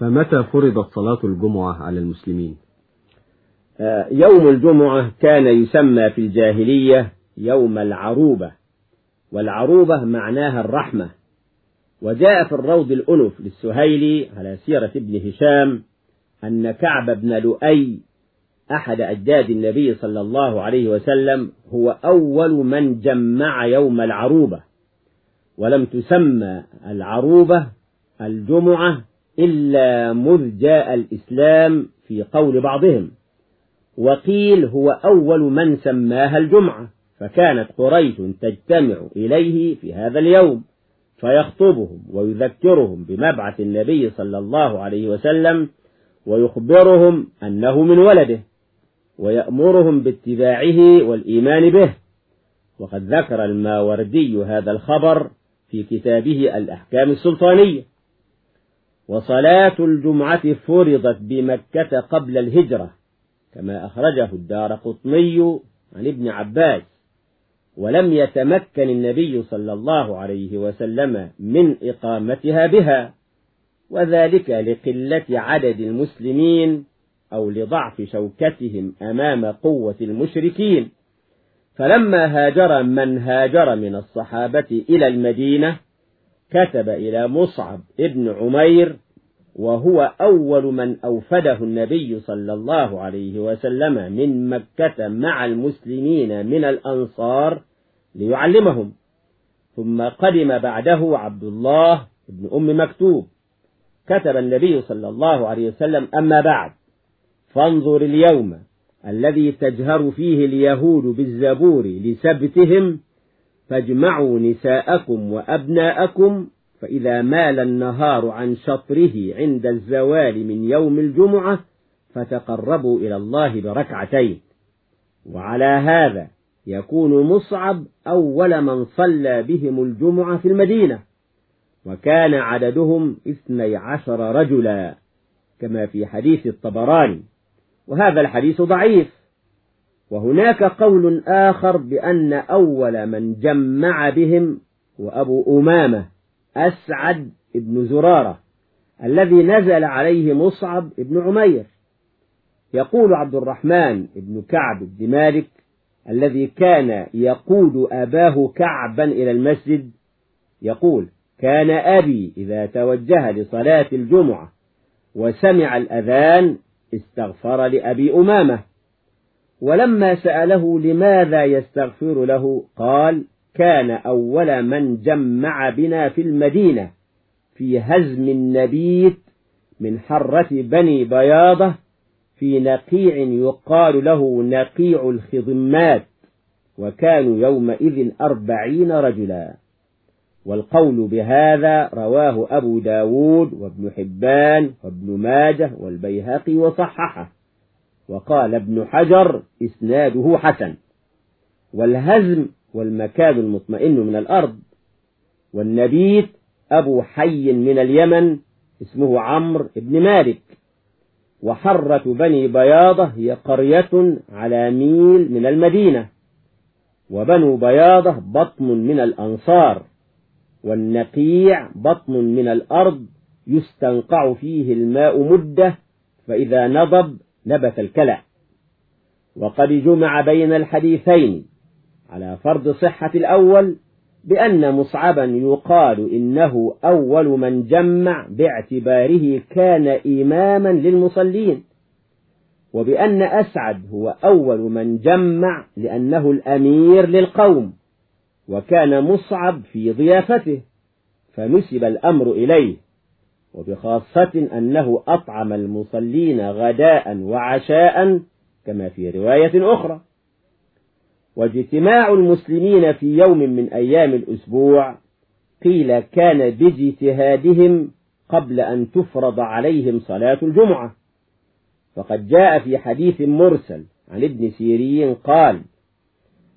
فمتى فرضت صلاة الجمعة على المسلمين؟ يوم الجمعة كان يسمى في الجاهلية يوم العروبة. والعروبة معناها الرحمة. وجاء في الروض الأنف للسهيلي على سيرة ابن هشام أن كعب بن لؤي أحد أجداد النبي صلى الله عليه وسلم هو أول من جمع يوم العروبة. ولم تسمى العروبة الجمعة إلا مذ جاء الإسلام في قول بعضهم. وقيل هو أول من سماها الجمعة فكانت قريش تجتمع إليه في هذا اليوم فيخطبهم ويذكرهم بمبعث النبي صلى الله عليه وسلم ويخبرهم أنه من ولده ويأمرهم باتباعه والإيمان به. وقد ذكر الماوردي هذا الخبر في كتابه الأحكام السلطانية. وصلاة الجمعة فرضت بمكة قبل الهجرة كما أخرجه الدار قطني عن ابن عباس. ولم يتمكن النبي صلى الله عليه وسلم من إقامتها بها وذلك لقلة عدد المسلمين أو لضعف شوكتهم أمام قوة المشركين. فلما هاجر من هاجر من الصحابة إلى المدينة كتب إلى مصعب ابن عمير وهو أول من أوفده النبي صلى الله عليه وسلم من مكة مع المسلمين من الأنصار ليعلمهم. ثم قدم بعده عبد الله بن أم مكتوب. كتب النبي صلى الله عليه وسلم أما بعد فانظر اليوم الذي تجهر فيه اليهود بالزبور لسبتهم فاجمعوا نساءكم وأبناءكم فإذا مال النهار عن شطره عند الزوال من يوم الجمعة فتقربوا إلى الله بركعتين. وعلى هذا يكون مصعب أول من صلى بهم الجمعة في المدينة وكان عددهم اثني عشر رجلا كما في حديث الطبراني. وهذا الحديث ضعيف وهناك قول آخر بأن أول من جمع بهم وأبو أمامة أسعد بن زرارة الذي نزل عليه مصعب بن عمير. يقول عبد الرحمن بن كعب بن مالك الذي كان يقود أباه كعبا إلى المسجد يقول كان أبي إذا توجه لصلاة الجمعة وسمع الأذان استغفر لأبي أمامة. ولما سأله لماذا يستغفر له قال كان أول من جمع بنا في المدينة في هزم النبيت من حرة بني بياضة في نقيع يقال له نقيع الخضمات وكانوا يومئذ أربعين رجلا. والقول بهذا رواه أبو داود وابن حبان وابن ماجه والبيهقي وصححه. وقال ابن حجر إسناده حسن. والهزم والمكان المطمئن من الأرض. والنبيت أبو حي من اليمن اسمه عمرو بن مالك. وحرة بني بياضة هي قرية على ميل من المدينة. وبنو بياضة بطن من الأنصار. والنقيع بطن من الأرض يستنقع فيه الماء مدة فإذا نضب نبت الكلع وقد جمع بين الحديثين على فرض صحة الأول بأن مصعبا يقال إنه أول من جمع باعتباره كان إماما للمصلين وبأن أسعد هو أول من جمع لأنه الأمير للقوم وكان مصعب في ضيافته فنسب الأمر إليه. وبخاصة أنه أطعم المصلين غداء وعشاء كما في رواية أخرى. واجتماع المسلمين في يوم من أيام الأسبوع قيل كان باجتهادهم قبل أن تفرض عليهم صلاة الجمعة. فقد جاء في حديث مرسل عن ابن سيرين قال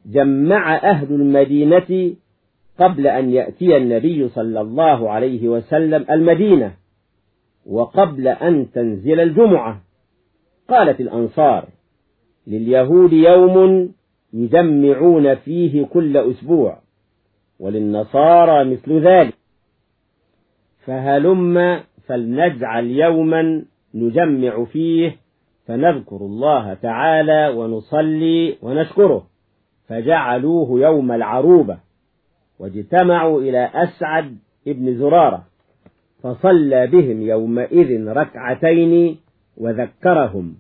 جمع أهل المدينة قبل أن يأتي النبي صلى الله عليه وسلم المدينة. وقبل أن تنزل الجمعة. قالت الأنصار لليهود يوم يجمعون فيه كل أسبوع وللنصارى مثل ذلك. فهلم فلنجعل يوما نجمع فيه فنذكر الله تعالى ونصلي ونشكره. فجعلوه يوم العروبة واجتمعوا إلى أسعد ابن زرارة. فصلى بهم يومئذ ركعتين وذكرهم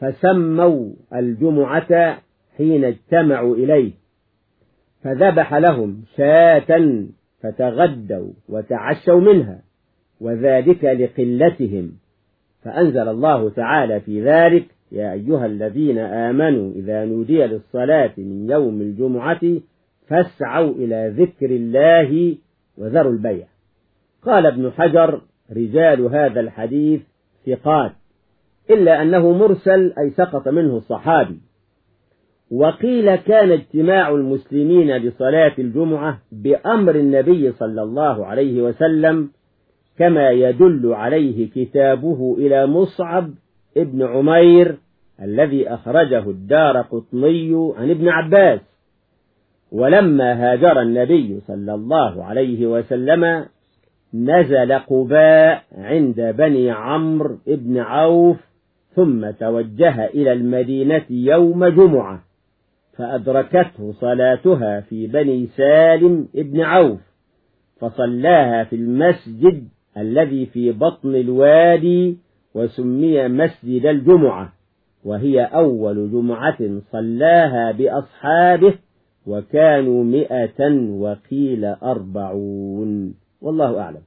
فسموا الجمعة حين اجتمعوا إليه فذبح لهم شاة فتغدوا وتعشوا منها وذلك لقلتهم فأنزل الله تعالى في ذلك يا أيها الذين آمنوا إذا نودي للصلاة من يوم الجمعة فاسعوا إلى ذكر الله وذروا البيع. قال ابن حجر رجال هذا الحديث ثقات إلا أنه مرسل أي سقط منه الصحابي وقيل كان اجتماع المسلمين لصلاة الجمعة بأمر النبي صلى الله عليه وسلم كما يدل عليه كتابه إلى مصعب ابن عمير الذي أخرجه الدار قطني عن ابن عباس. ولما هاجر النبي صلى الله عليه وسلم نزل قباء عند بني عمرو بن عوف ثم توجه إلى المدينة يوم جمعة فأدركته صلاتها في بني سالم ابن عوف فصلاها في المسجد الذي في بطن الوادي وسمي مسجد الجمعة وهي أول جمعة صلاها بأصحابه وكانوا مئة وقيل أربعون. والله أعلم.